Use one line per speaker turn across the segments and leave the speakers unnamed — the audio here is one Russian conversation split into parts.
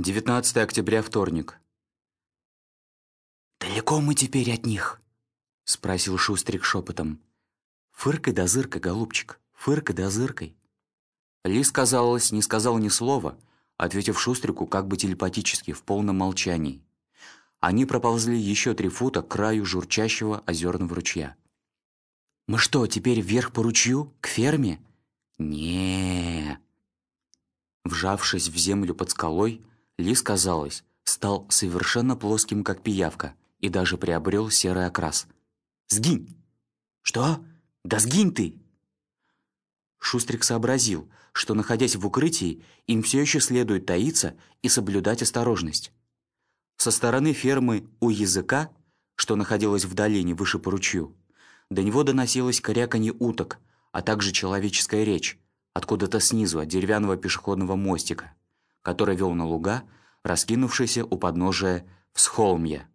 19 октября, вторник.
«Далеко мы теперь от них?»
— спросил Шустрик шепотом. «Фыркой да зыркой, голубчик, фыркой да зыркой». Лис, казалось, не сказал ни слова, ответив Шустрику как бы телепатически, в полном молчании. Они проползли еще три фута к краю журчащего озерного ручья. «Мы что, теперь вверх по ручью? К ферме?» не Вжавшись в землю под скалой, Лис, казалось, стал совершенно плоским, как пиявка, и даже приобрел серый окрас. «Сгинь!» «Что? Да сгинь ты!» Шустрик сообразил, что, находясь в укрытии, им все еще следует таиться и соблюдать осторожность. Со стороны фермы у языка, что находилась в долине выше по ручью, до него доносилось коряканье уток, а также человеческая речь, откуда-то снизу, от деревянного пешеходного мостика, который вел на луга, раскинувшийся у подножия всхолмья.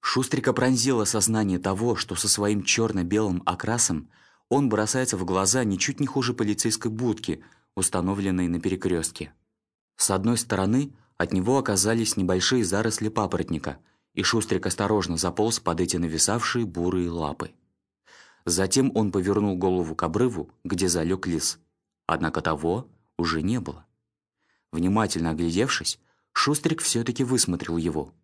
Шустрика пронзило сознание того, что со своим черно-белым окрасом он бросается в глаза ничуть не хуже полицейской будки, установленной на перекрестке. С одной стороны от него оказались небольшие заросли папоротника, и Шустрик осторожно заполз под эти нависавшие бурые лапы. Затем он повернул голову к обрыву, где залег лис. Однако того уже не было. Внимательно оглядевшись, Шустрик все-таки высмотрел его.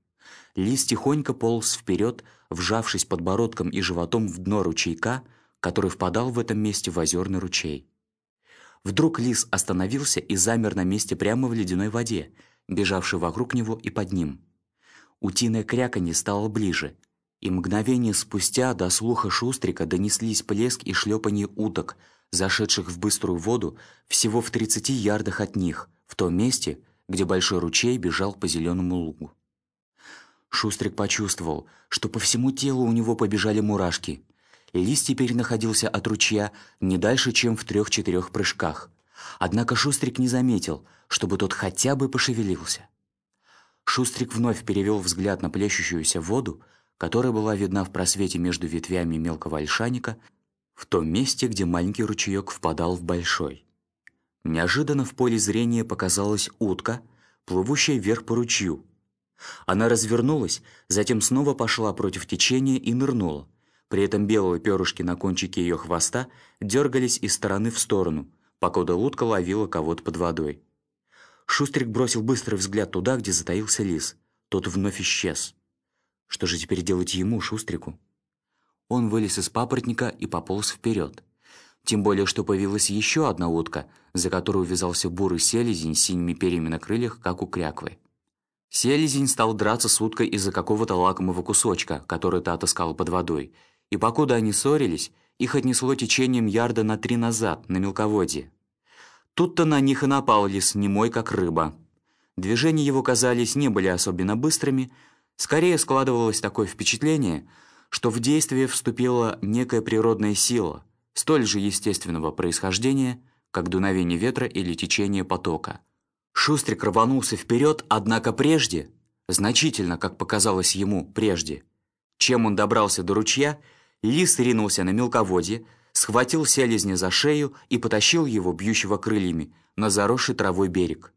Лис тихонько полз вперед, вжавшись подбородком и животом в дно ручейка, который впадал в этом месте в озерный ручей. Вдруг лис остановился и замер на месте прямо в ледяной воде, бежавшей вокруг него и под ним. Утиное кряканье стало ближе, и мгновение спустя до слуха Шустрика донеслись плеск и шлепанье уток, зашедших в быструю воду всего в 30 ярдах от них, в том месте, где большой ручей бежал по зеленому лугу. Шустрик почувствовал, что по всему телу у него побежали мурашки. Лис теперь находился от ручья не дальше, чем в трех-четырех прыжках. Однако Шустрик не заметил, чтобы тот хотя бы пошевелился. Шустрик вновь перевел взгляд на плещущуюся воду, которая была видна в просвете между ветвями мелкого ольшаника, в том месте, где маленький ручеек впадал в большой. Неожиданно в поле зрения показалась утка, плывущая вверх по ручью. Она развернулась, затем снова пошла против течения и нырнула. При этом белые перышки на кончике ее хвоста дергались из стороны в сторону, покуда утка ловила кого-то под водой. Шустрик бросил быстрый взгляд туда, где затаился лис. Тот вновь исчез. Что же теперь делать ему, Шустрику? Он вылез из папоротника и пополз вперед. Тем более, что появилась еще одна утка, за которую вязался бурый селезень с синими перьями на крыльях, как у кряквы. Селезень стал драться с уткой из-за какого-то лакомого кусочка, который та отыскала под водой, и покуда они ссорились, их отнесло течением ярда на три назад, на мелководье. Тут-то на них и напал лис, немой как рыба. Движения его, казались, не были особенно быстрыми, скорее складывалось такое впечатление, что в действие вступила некая природная сила – столь же естественного происхождения, как дуновение ветра или течение потока. Шустрик рванулся вперед, однако прежде, значительно, как показалось ему прежде, чем он добрался до ручья, лис ринулся на мелководье, схватил селезня за шею и потащил его, бьющего крыльями, на заросший травой берег.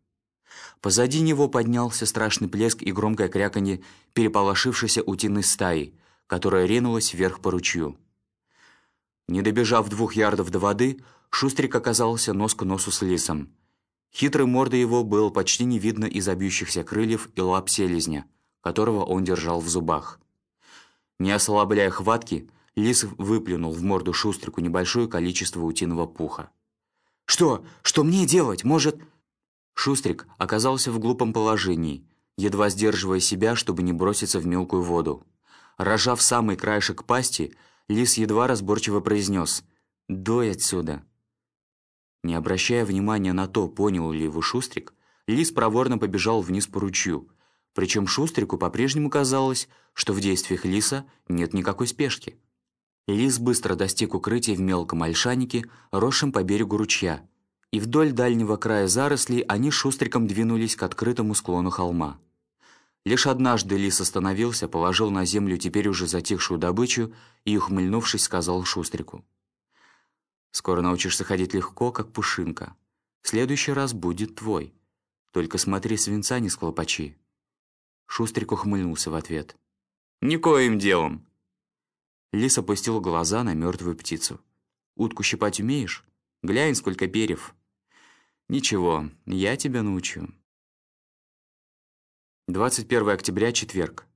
Позади него поднялся страшный плеск и громкое кряканье переполошившейся утиной стаи, которая ринулась вверх по ручью. Не добежав двух ярдов до воды, Шустрик оказался нос к носу с лисом. Хитрой мордой его было почти не видно из обьющихся крыльев и лап селезня, которого он держал в зубах. Не ослабляя хватки, лис выплюнул в морду Шустрику небольшое количество утиного пуха. «Что? Что мне делать? Может...» Шустрик оказался в глупом положении, едва сдерживая себя, чтобы не броситься в мелкую воду. Рожав самый краешек пасти, Лис едва разборчиво произнес «Дой отсюда». Не обращая внимания на то, понял ли его Шустрик, Лис проворно побежал вниз по ручью, причем Шустрику по-прежнему казалось, что в действиях Лиса нет никакой спешки. Лис быстро достиг укрытия в мелком ольшанике, росшем по берегу ручья, и вдоль дальнего края зарослей они Шустриком двинулись к открытому склону холма. Лишь однажды лис остановился, положил на землю теперь уже затихшую добычу и, ухмыльнувшись, сказал Шустрику. «Скоро научишься ходить легко, как пушинка. В следующий раз будет твой. Только смотри, свинца не склопочи». Шустрик ухмыльнулся в ответ. «Никоим делом!» Лис опустил глаза на мертвую птицу. «Утку щипать умеешь? Глянь, сколько перьев!» «Ничего, я тебя научу». 21 октября, четверг.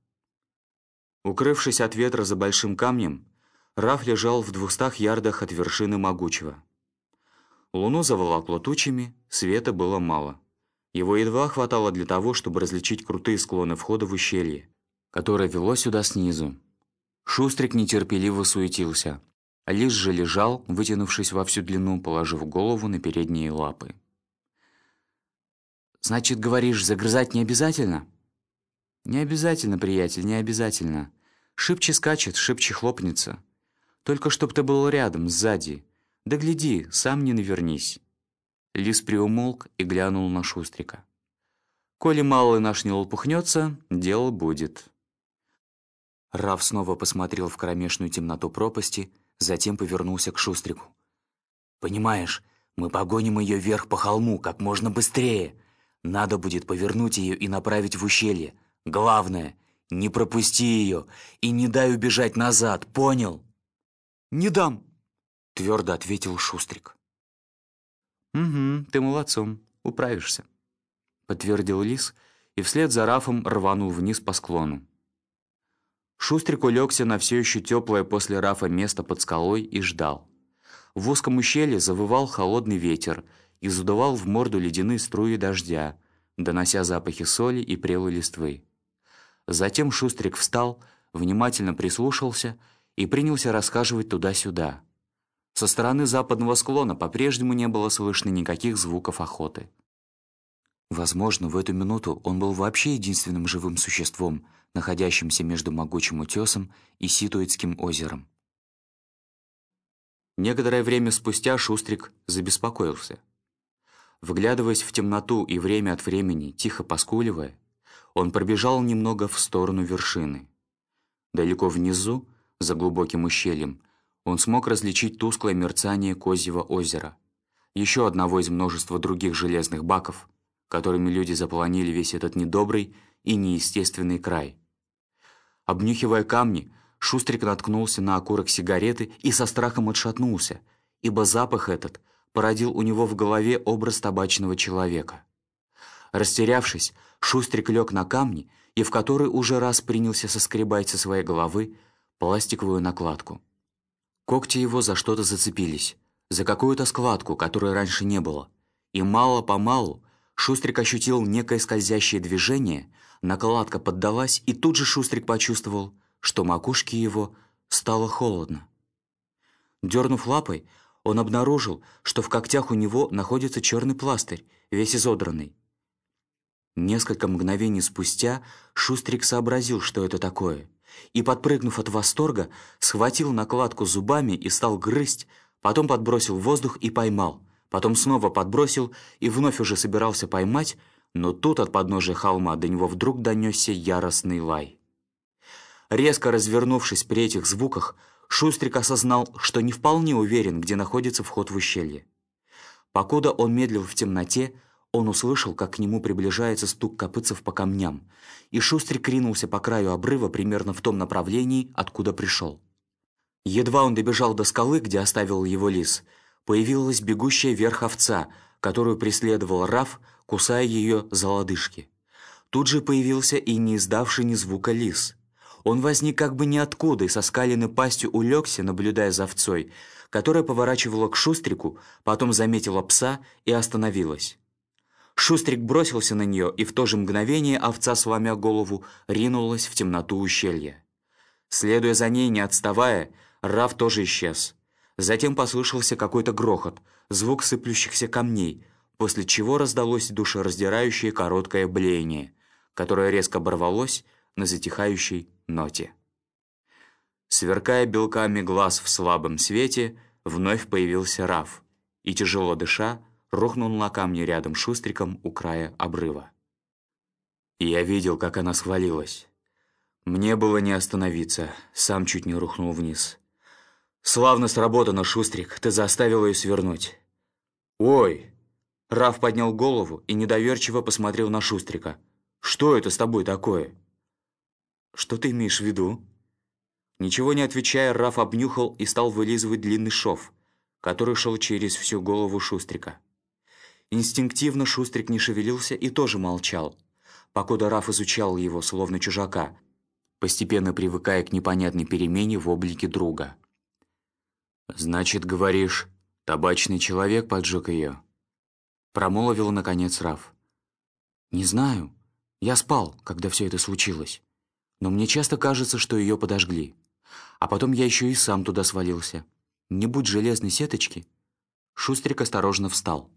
Укрывшись от ветра за большим камнем, Раф лежал в двухстах ярдах от вершины могучего. Луну заволокло тучами, света было мало. Его едва хватало для того, чтобы различить крутые склоны входа в ущелье, которое вело сюда снизу. Шустрик нетерпеливо суетился. Лишь же лежал, вытянувшись во всю длину, положив голову на передние лапы. «Значит, говоришь, загрызать не обязательно?» «Не обязательно, приятель, не обязательно. Шибче скачет, шибче хлопнется. Только чтоб ты был рядом, сзади. Да гляди, сам не навернись». Лис приумолк и глянул на Шустрика. «Коли малый наш не лопухнется, дело будет». Раф снова посмотрел в кромешную темноту пропасти, затем повернулся к Шустрику. «Понимаешь, мы погоним ее вверх по холму как можно быстрее. Надо будет повернуть ее и направить в ущелье. Главное, не пропусти ее и не дай убежать назад, понял?» «Не дам», — твердо ответил Шустрик. «Угу, ты молодцом, управишься», — подтвердил Лис и вслед за Рафом рванул вниз по склону. Шустрик улегся на все еще теплое после Рафа место под скалой и ждал. В узком ущелье завывал холодный ветер и задувал в морду ледяные струи дождя, донося запахи соли и прелой листвы. Затем Шустрик встал, внимательно прислушался и принялся расхаживать туда-сюда. Со стороны западного склона по-прежнему не было слышно никаких звуков охоты. Возможно, в эту минуту он был вообще единственным живым существом, находящимся между могучим утесом и Ситуицким озером. Некоторое время спустя Шустрик забеспокоился. Вглядываясь в темноту и время от времени, тихо поскуливая, он пробежал немного в сторону вершины. Далеко внизу, за глубоким ущельем, он смог различить тусклое мерцание Козьего озера, еще одного из множества других железных баков, которыми люди заполонили весь этот недобрый и неестественный край. Обнюхивая камни, Шустрик наткнулся на окурок сигареты и со страхом отшатнулся, ибо запах этот породил у него в голове образ табачного человека. Растерявшись, Шустрик лег на камни и в который уже раз принялся соскребать со своей головы пластиковую накладку. Когти его за что-то зацепились, за какую-то складку, которой раньше не было. И мало-помалу Шустрик ощутил некое скользящее движение, накладка поддалась, и тут же Шустрик почувствовал, что макушке его стало холодно. Дернув лапой, он обнаружил, что в когтях у него находится черный пластырь, весь изодранный. Несколько мгновений спустя Шустрик сообразил, что это такое — и, подпрыгнув от восторга, схватил накладку зубами и стал грызть, потом подбросил в воздух и поймал, потом снова подбросил и вновь уже собирался поймать, но тут от подножия холма до него вдруг донесся яростный лай. Резко развернувшись при этих звуках, Шустрик осознал, что не вполне уверен, где находится вход в ущелье. Покуда он медлил в темноте, он услышал, как к нему приближается стук копытцев по камням, и Шустрик ринулся по краю обрыва примерно в том направлении, откуда пришел. Едва он добежал до скалы, где оставил его лис, появилась бегущая вверх овца, которую преследовал Раф, кусая ее за лодыжки. Тут же появился и не издавший ни звука лис. Он возник как бы ниоткуда и со скаленной пастью улегся, наблюдая за овцой, которая поворачивала к Шустрику, потом заметила пса и остановилась. Шустрик бросился на нее, и в то же мгновение овца, сломя голову, ринулась в темноту ущелья. Следуя за ней, не отставая, Раф тоже исчез. Затем послышался какой-то грохот, звук сыплющихся камней, после чего раздалось душераздирающее короткое блеяние, которое резко оборвалось на затихающей ноте. Сверкая белками глаз в слабом свете, вновь появился Раф, и, тяжело дыша, рухнул на камни рядом Шустриком у края обрыва. Я видел, как она свалилась. Мне было не остановиться, сам чуть не рухнул вниз. «Славно сработано, Шустрик, ты заставил ее свернуть». «Ой, Раф поднял голову и недоверчиво посмотрел на Шустрика. «Что это с тобой такое?» «Что ты имеешь в виду?» Ничего не отвечая, Раф обнюхал и стал вылизывать длинный шов, который шел через всю голову Шустрика. Инстинктивно Шустрик не шевелился и тоже молчал, покуда Раф изучал его, словно чужака, постепенно привыкая к непонятной перемене в облике друга. «Значит, говоришь, табачный человек поджег ее?» Промолвил, наконец, Раф. «Не знаю. Я спал, когда все это случилось. Но мне часто кажется, что ее подожгли. А потом я еще и сам туда свалился. Не будь железной сеточки». Шустрик осторожно встал.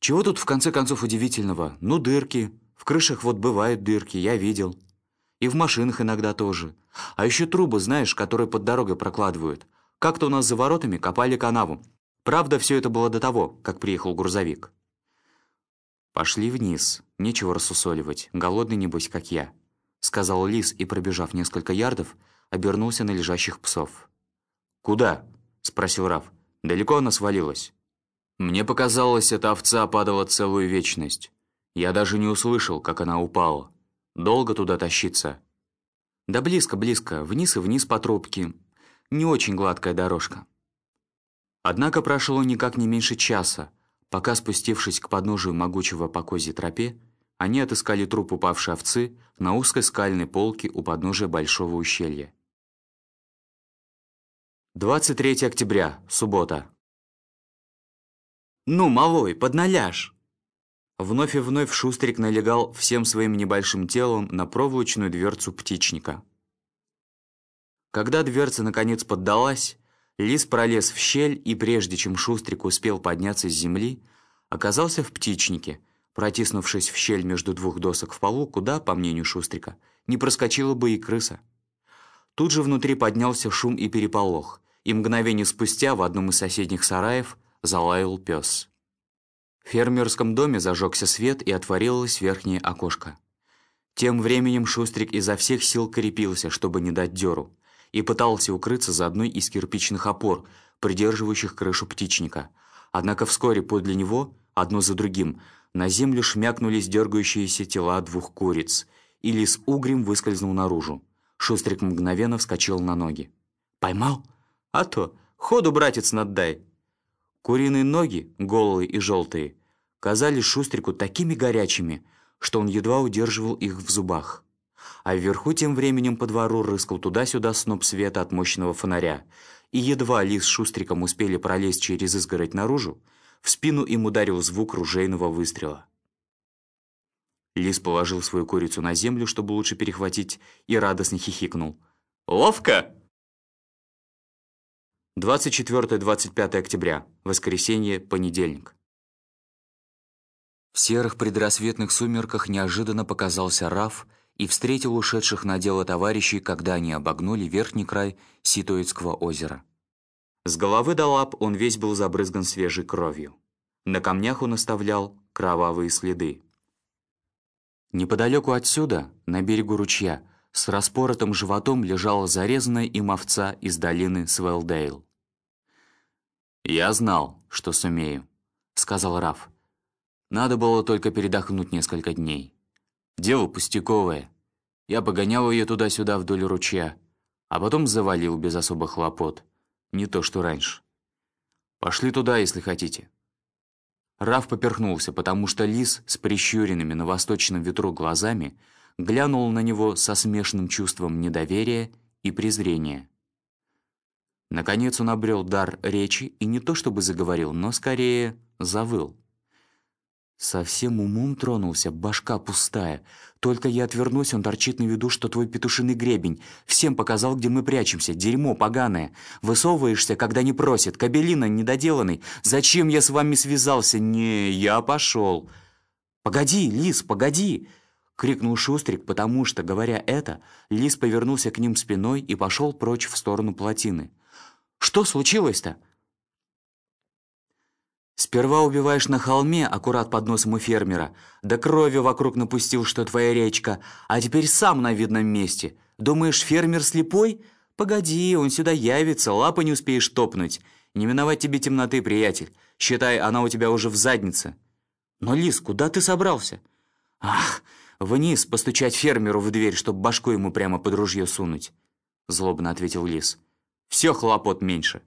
«Чего тут в конце концов удивительного? Ну, дырки. В крышах вот бывают дырки, я видел. И в машинах иногда тоже. А еще трубы, знаешь, которые под дорогой прокладывают. Как-то у нас за воротами копали канаву. Правда, все это было до того, как приехал грузовик. «Пошли вниз, нечего рассусоливать, голодный небось, как я», сказал Лис и, пробежав несколько ярдов, обернулся на лежащих псов. «Куда?» — спросил Раф. «Далеко она свалилась?» Мне показалось, эта овца падала целую вечность. Я даже не услышал, как она упала. Долго туда тащиться?» «Да близко, близко, вниз и вниз по тропке. Не очень гладкая дорожка». Однако прошло никак не меньше часа, пока, спустившись к подножию могучего по козьей тропе, они отыскали труп упавшей овцы на узкой скальной полке у подножия большого ущелья. 23 октября, суббота. «Ну, малой, подналяж!» Вновь и вновь Шустрик налегал всем своим небольшим телом на проволочную дверцу птичника. Когда дверца наконец поддалась, лис пролез в щель и прежде чем Шустрик успел подняться с земли, оказался в птичнике, протиснувшись в щель между двух досок в полу, куда, по мнению Шустрика, не проскочила бы и крыса. Тут же внутри поднялся шум и переполох, и мгновение спустя в одном из соседних сараев залаял пес. В фермерском доме зажегся свет и отворилось верхнее окошко. Тем временем Шустрик изо всех сил крепился, чтобы не дать дёру, и пытался укрыться за одной из кирпичных опор, придерживающих крышу птичника. Однако вскоре подле него, одно за другим, на землю шмякнулись дергающиеся тела двух куриц, и лис угрем выскользнул наружу. Шустрик мгновенно вскочил на ноги. «Поймал? А то! Ходу, братец, наддай!» Куриные ноги, голые и желтые, казались Шустрику такими горячими, что он едва удерживал их в зубах. А вверху тем временем по двору рыскал туда-сюда сноп света от мощного фонаря, и едва Лис с Шустриком успели пролезть через изгородь наружу, в спину им ударил звук ружейного выстрела. Лис положил свою курицу на землю, чтобы лучше перехватить, и радостно хихикнул. «Ловко!» 24-25 октября. Воскресенье, понедельник. В серых предрассветных сумерках неожиданно показался Раф и встретил ушедших на дело товарищей, когда они обогнули верхний край Ситоицкого озера. С головы до лап он весь был забрызган свежей кровью. На камнях он оставлял кровавые следы. Неподалеку отсюда, на берегу ручья, с распоротым животом лежала зарезанная им овца из долины Свелдейл. «Я знал, что сумею», — сказал Раф. Надо было только передохнуть несколько дней. Дело пустяковое. Я погонял ее туда-сюда вдоль ручья, а потом завалил без особых хлопот. Не то, что раньше. Пошли туда, если хотите». Раф поперхнулся, потому что лис с прищуренными на восточном ветру глазами глянул на него со смешанным чувством недоверия и презрения. Наконец он обрел дар речи и не то чтобы заговорил, но скорее завыл. Совсем умом тронулся, башка пустая. Только я отвернусь, он торчит на виду, что твой петушиный гребень. Всем показал, где мы прячемся. Дерьмо поганое. Высовываешься, когда не просит. Кабелина недоделанный. Зачем я с вами связался? Не, я пошел. Погоди, Лис, погоди. Крикнул Шустрик, потому что, говоря это, Лис повернулся к ним спиной и пошел прочь в сторону плотины. «Что случилось-то?» Сперва убиваешь на холме, аккурат под носом у фермера, да крови вокруг напустил, что твоя речка, а теперь сам на видном месте. Думаешь, фермер слепой? Погоди, он сюда явится, лапы не успеешь топнуть. Не миновать тебе темноты, приятель. Считай, она у тебя уже в заднице. Но, Лис, куда ты собрался? Ах, вниз постучать фермеру в дверь, чтобы башку ему прямо под ружье сунуть. Злобно ответил Лис. Все хлопот меньше.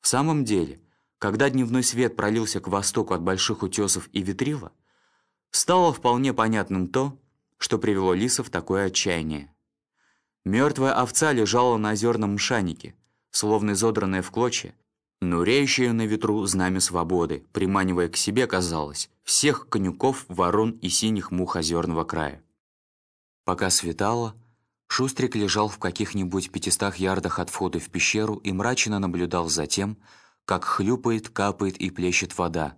В самом деле, когда дневной свет пролился к востоку от больших утесов и ветрила, стало вполне понятным то, что привело Лиса в такое отчаяние. Мертвая овца лежала на озерном мшанике, словно изодранная в клочья, но реющее на ветру знамя свободы, приманивая к себе, казалось, всех конюков, ворон и синих мух озерного края. Пока светало, Шустрик лежал в каких-нибудь пятистах ярдах от входа в пещеру и мрачно наблюдал за тем, как хлюпает, капает и плещет вода,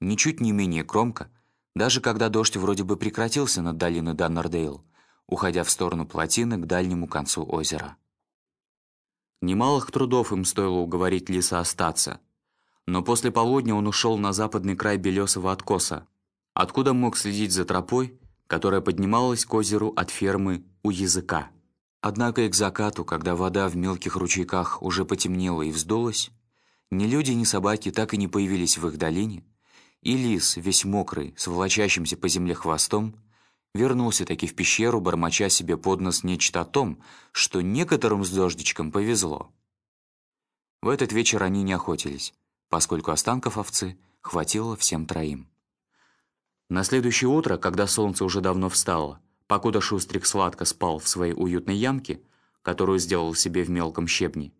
ничуть не менее громко, даже когда дождь вроде бы прекратился над долиной Даннердейл, уходя в сторону плотины к дальнему концу озера. Немалых трудов им стоило уговорить Лиса остаться, но после полудня он ушел на западный край Белесого откоса, откуда мог следить за тропой, которая поднималась к озеру от фермы у языка. Однако и к закату, когда вода в мелких ручейках уже потемнела и вздулась, ни люди, ни собаки так и не появились в их долине, и лис, весь мокрый, с волочащимся по земле хвостом, вернулся таки в пещеру, бормоча себе под нос нечто о том, что некоторым с дождичком повезло. В этот вечер они не охотились, поскольку останков овцы хватило всем троим. На следующее утро, когда солнце уже давно встало, покуда Шустрик сладко спал в своей уютной ямке, которую сделал себе в мелком щебне,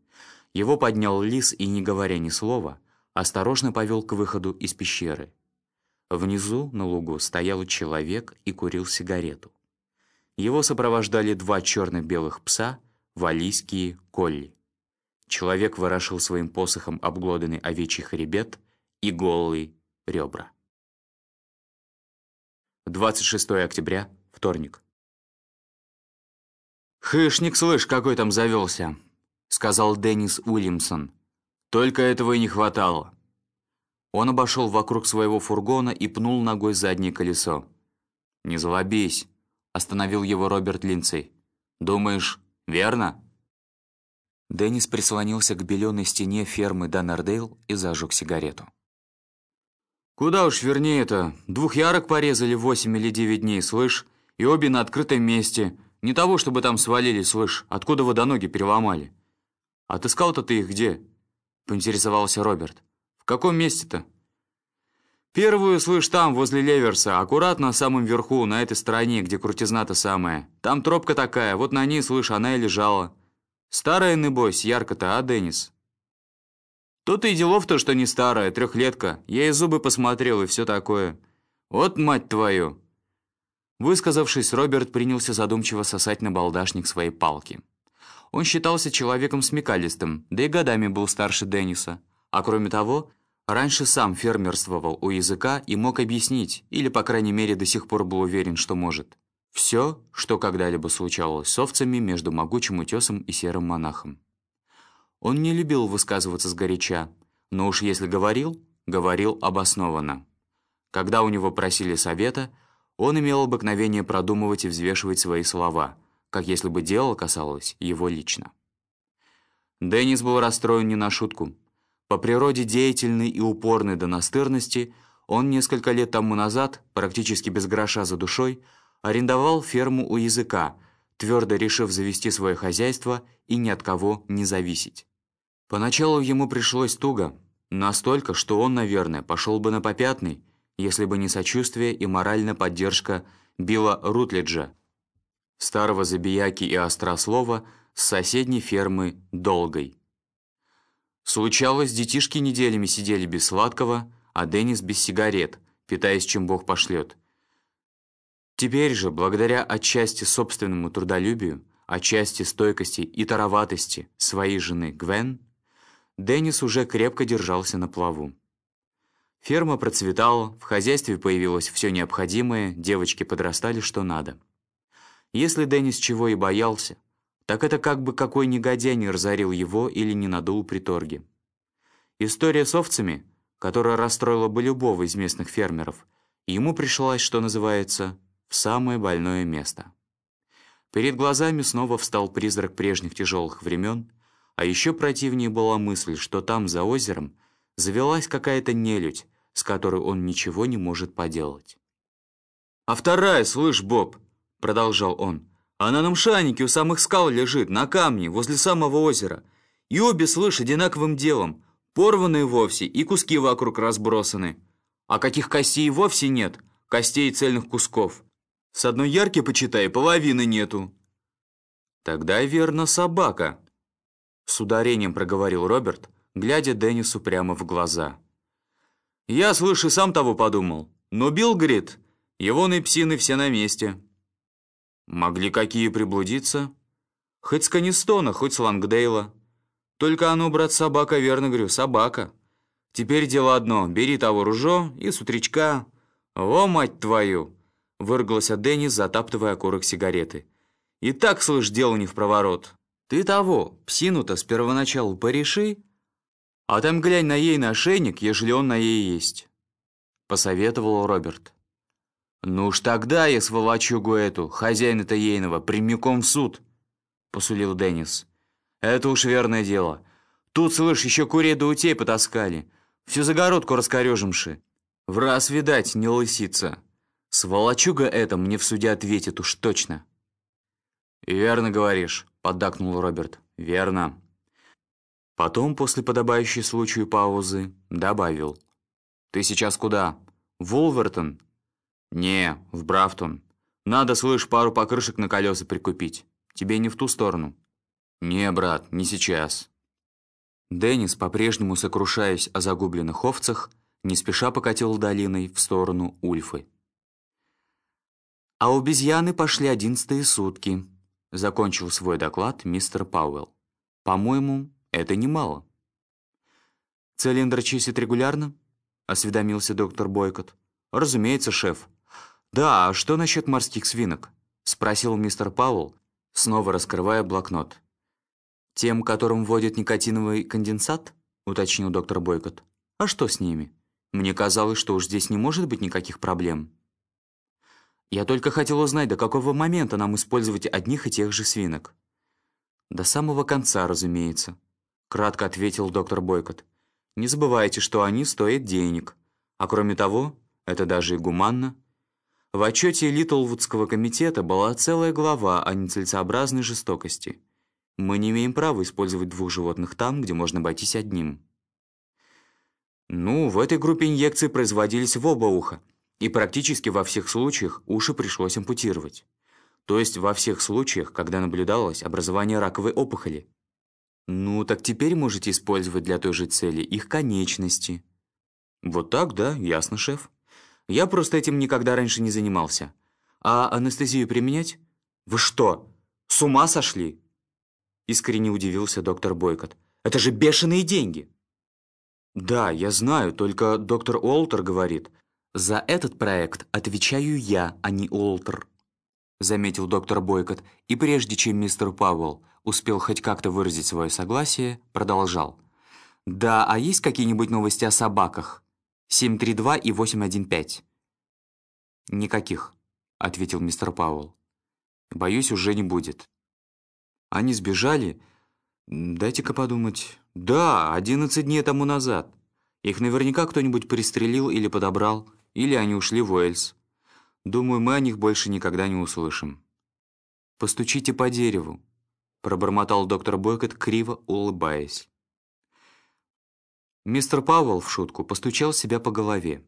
его поднял лис и, не говоря ни слова, осторожно повел к выходу из пещеры. Внизу, на лугу, стоял человек и курил сигарету. Его сопровождали два черно-белых пса, валийские колли. Человек ворошил своим посохом обглоданный овечий хребет и голые ребра. 26 октября, вторник. «Хышник, слышь, какой там завелся!» — сказал Деннис Уильямсон. Только этого и не хватало. Он обошел вокруг своего фургона и пнул ногой заднее колесо. «Не злобись», — остановил его Роберт Линдсей. «Думаешь, верно?» Деннис прислонился к беленой стене фермы Даннердейл и зажег сигарету. «Куда уж вернее-то. Двух ярок порезали восемь или девять дней, слышь, и обе на открытом месте. Не того, чтобы там свалили, слышь, откуда водоноги переломали. Отыскал-то ты их где?» — поинтересовался Роберт. «В каком месте-то?» «Первую, слышь, там, возле Леверса, аккуратно самом верху, на этой стороне, где крутизна-то самая. Там тропка такая, вот на ней, слышь, она и лежала. Старая, небось, ярко-то, а, Деннис?» «Тут и делов-то, что не старая, трехлетка. Я и зубы посмотрел, и все такое. Вот мать твою!» Высказавшись, Роберт принялся задумчиво сосать на балдашник своей палки. Он считался человеком смекалистым, да и годами был старше Денниса. А кроме того, раньше сам фермерствовал у языка и мог объяснить, или, по крайней мере, до сих пор был уверен, что может. Все, что когда-либо случалось с овцами между могучим утесом и серым монахом. Он не любил высказываться сгоряча, но уж если говорил, говорил обоснованно. Когда у него просили совета, он имел обыкновение продумывать и взвешивать свои слова – как если бы дело касалось его лично. Деннис был расстроен не на шутку. По природе деятельный и упорный до настырности, он несколько лет тому назад, практически без гроша за душой, арендовал ферму у языка, твердо решив завести свое хозяйство и ни от кого не зависеть. Поначалу ему пришлось туго, настолько, что он, наверное, пошел бы на попятный, если бы не сочувствие и моральная поддержка Билла Рутледжа, старого забияки и острослова с соседней фермы Долгой. Случалось, детишки неделями сидели без сладкого, а Деннис без сигарет, питаясь чем Бог пошлет. Теперь же, благодаря отчасти собственному трудолюбию, отчасти стойкости и тароватости своей жены Гвен, Деннис уже крепко держался на плаву. Ферма процветала, в хозяйстве появилось все необходимое, девочки подрастали что надо. Если Деннис чего и боялся, так это как бы какой негодяй не разорил его или не надул при торге. История с овцами, которая расстроила бы любого из местных фермеров, ему пришлась, что называется, в самое больное место. Перед глазами снова встал призрак прежних тяжелых времен, А еще противнее была мысль, что там, за озером, завелась какая-то нелюдь, с которой он ничего не может поделать. «А вторая, слышь, Боб!» — продолжал он. «Она на мшанике у самых скал лежит, на камне, возле самого озера. И обе, слышь, одинаковым делом. Порванные вовсе и куски вокруг разбросаны. А каких костей вовсе нет, костей цельных кусков. С одной ярки, почитай, половины нету». «Тогда, верно, собака», — с ударением проговорил Роберт, глядя Деннису прямо в глаза. «Я, слышь, и сам того подумал. Но Билл говорит, его и псины все на месте». «Могли какие приблудиться?» «Хоть с Канистона, хоть с Лангдейла. Только оно, брат, собака, верно говорю, собака. Теперь дело одно, бери того ружо и с утречка...» «О, мать твою!» — выругался Деннис, затаптывая окурок сигареты. «И так, слышь, дело не в проворот. Ты того, псину-то с первоначалу пореши, а там глянь на ей на ошейник, ежели он на ей есть», — посоветовал Роберт. «Ну уж тогда я сволочугу эту, хозяина-то ейного, прямиком в суд», — посулил Деннис. «Это уж верное дело. Тут, слышь, еще курей до утей потаскали. Всю загородку раскорежимши. В раз, видать, не лысица. Сволочуга эта мне в суде ответит уж точно». «Верно говоришь», — поддакнул Роберт. «Верно». Потом, после подобающей случаю паузы, добавил. «Ты сейчас куда? В Улвертон?» «Не, в Брафтон. Надо, слышь, пару покрышек на колеса прикупить. Тебе не в ту сторону». «Не, брат, не сейчас». Деннис, по-прежнему сокрушаясь о загубленных овцах, не спеша покатил долиной в сторону Ульфы. «А обезьяны пошли одиннадцатые сутки», — закончил свой доклад мистер Пауэлл. «По-моему, это немало». «Цилиндр чистит регулярно?» — осведомился доктор Бойкот. «Разумеется, шеф. «Да, а что насчет морских свинок?» — спросил мистер Пауэлл, снова раскрывая блокнот. «Тем, которым вводят никотиновый конденсат?» — уточнил доктор Бойкот. «А что с ними? Мне казалось, что уж здесь не может быть никаких проблем». «Я только хотел узнать, до какого момента нам использовать одних и тех же свинок». «До самого конца, разумеется», — кратко ответил доктор Бойкот. «Не забывайте, что они стоят денег. А кроме того, это даже и гуманно». В отчете Литлвудского комитета была целая глава о нецелесообразной жестокости. Мы не имеем права использовать двух животных там, где можно обойтись одним. Ну, в этой группе инъекции производились в оба уха, и практически во всех случаях уши пришлось ампутировать. То есть во всех случаях, когда наблюдалось образование раковой опухоли. Ну, так теперь можете использовать для той же цели их конечности. Вот так, да, ясно, шеф. Я просто этим никогда раньше не занимался. А анестезию применять? Вы что, с ума сошли? Искренне удивился доктор Бойкот. Это же бешеные деньги. Да, я знаю, только доктор Уолтер говорит. За этот проект отвечаю я, а не Уолтер. Заметил доктор Бойкот, и прежде чем мистер Пауэлл успел хоть как-то выразить свое согласие, продолжал. «Да, а есть какие-нибудь новости о собаках?» 732 и 815». «Никаких», — ответил мистер Пауэлл. «Боюсь, уже не будет». «Они сбежали? Дайте-ка подумать. Да, 11 дней тому назад. Их наверняка кто-нибудь пристрелил или подобрал, или они ушли в Уэльс. Думаю, мы о них больше никогда не услышим». «Постучите по дереву», — пробормотал доктор Бойкот, криво улыбаясь. Мистер Пауэлл в шутку постучал себя по голове.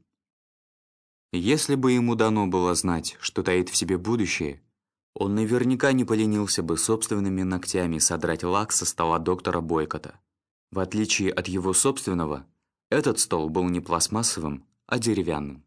Если бы ему дано было знать, что таит в себе будущее, он наверняка не поленился бы собственными ногтями содрать лак со стола доктора Бойкота. В отличие от его собственного, этот стол был не пластмассовым, а деревянным.